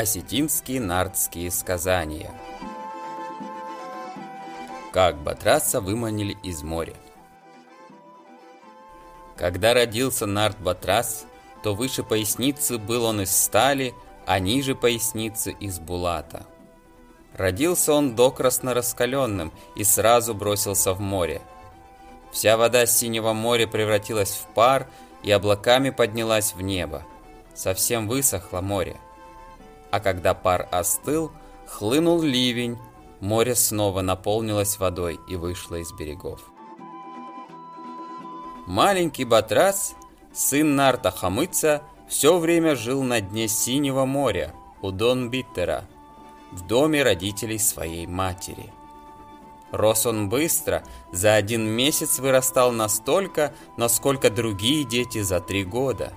осетинские нардские сказания. Как Батраса выманили из моря. Когда родился Нарт Батрас, то выше поясницы был он из стали, а ниже поясницы из булата. Родился он докрасно раскаленным и сразу бросился в море. Вся вода синего моря превратилась в пар и облаками поднялась в небо. Совсем высохло море. А когда пар остыл, хлынул ливень, море снова наполнилось водой и вышло из берегов. Маленький Батрас, сын Нарта Хамыца, все время жил на дне Синего моря, у Дон Биттера, в доме родителей своей матери. Рос он быстро, за один месяц вырастал настолько, насколько другие дети за три года.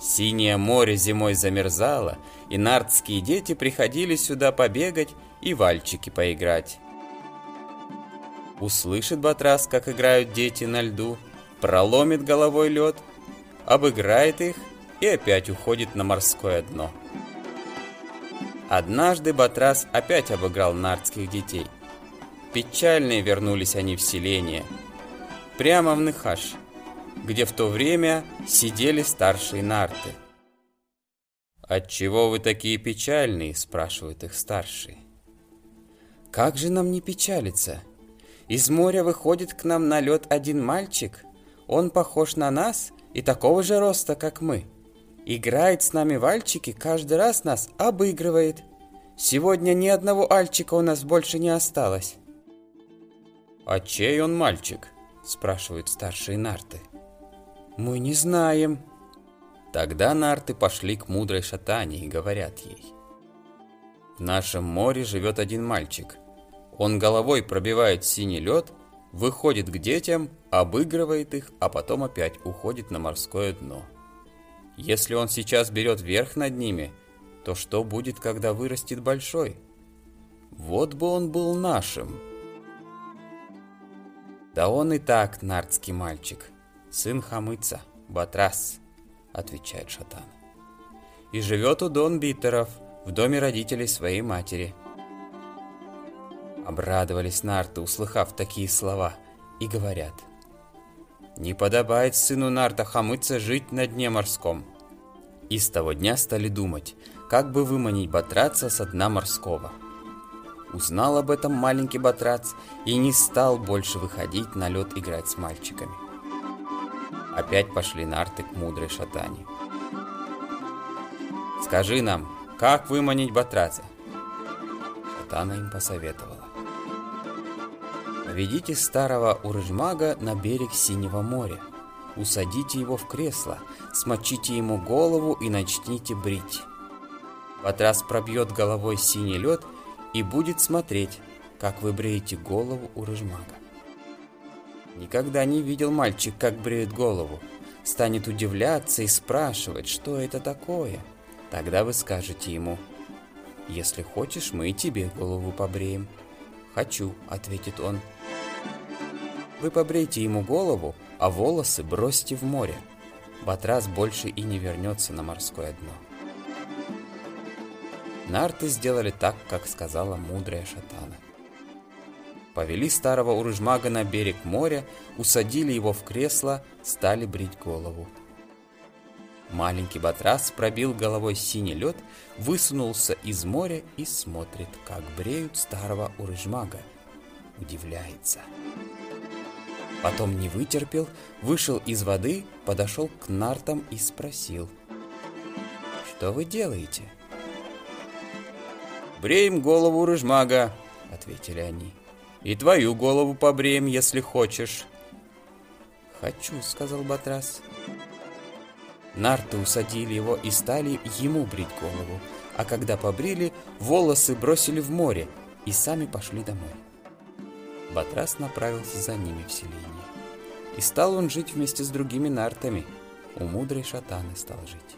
Синее море зимой замерзало, и нардские дети приходили сюда побегать и вальчики поиграть. Услышит Батрас, как играют дети на льду, проломит головой лед, обыграет их и опять уходит на морское дно. Однажды Батрас опять обыграл нардских детей. Печальные вернулись они в селение, прямо в Нехаш, где в то время сидели старшие нарты. «Отчего вы такие печальные?» – спрашивают их старшие. «Как же нам не печалиться? Из моря выходит к нам на лед один мальчик. Он похож на нас и такого же роста, как мы. Играет с нами вальчики, каждый раз нас обыгрывает. Сегодня ни одного альчика у нас больше не осталось. «А чей он мальчик?» – спрашивают старшие нарты. «Мы не знаем». Тогда нарты пошли к мудрой шатане и говорят ей. «В нашем море живет один мальчик. Он головой пробивает синий лед, выходит к детям, обыгрывает их, а потом опять уходит на морское дно». Если он сейчас берет верх над ними, то что будет, когда вырастет большой? Вот бы он был нашим. Да он и так нардский мальчик, сын Хамыца, Батрас, отвечает Шатан. И живет у Дон Биттеров, в доме родителей своей матери. Обрадовались нарты, услыхав такие слова, и говорят – не подобает сыну Нарта Хамыца жить на дне морском. И с того дня стали думать, как бы выманить Батраца со дна морского. Узнал об этом маленький Батрац и не стал больше выходить на лед играть с мальчиками. Опять пошли нарты к мудрой шатане. «Скажи нам, как выманить Батраца?» Шатана им посоветовала. Ведите старого уржмага на берег Синего моря. Усадите его в кресло, смочите ему голову и начните брить. Патрас пробьет головой синий лед и будет смотреть, как вы бреете голову у. Никогда не видел мальчик, как бреет голову. Станет удивляться и спрашивать, что это такое. Тогда вы скажете ему, «Если хочешь, мы и тебе голову побреем». «Хочу», — ответит он. Вы побрейте ему голову, а волосы бросьте в море. Батрас больше и не вернется на морское дно. Нарты сделали так, как сказала мудрая шатана. Повели старого урыжмага на берег моря, усадили его в кресло, стали брить голову. Маленький батрас пробил головой синий лед, высунулся из моря и смотрит, как бреют старого урыжмага. Удивляется. Потом не вытерпел, вышел из воды, подошел к нартам и спросил. «Что вы делаете?» «Бреем голову рыжмага», — ответили они. «И твою голову побреем, если хочешь». «Хочу», — сказал Батрас. Нарты усадили его и стали ему брить голову, а когда побрили, волосы бросили в море и сами пошли домой. Батрас направился за ними в селение. И стал он жить вместе с другими нартами. У мудрой шатаны стал жить.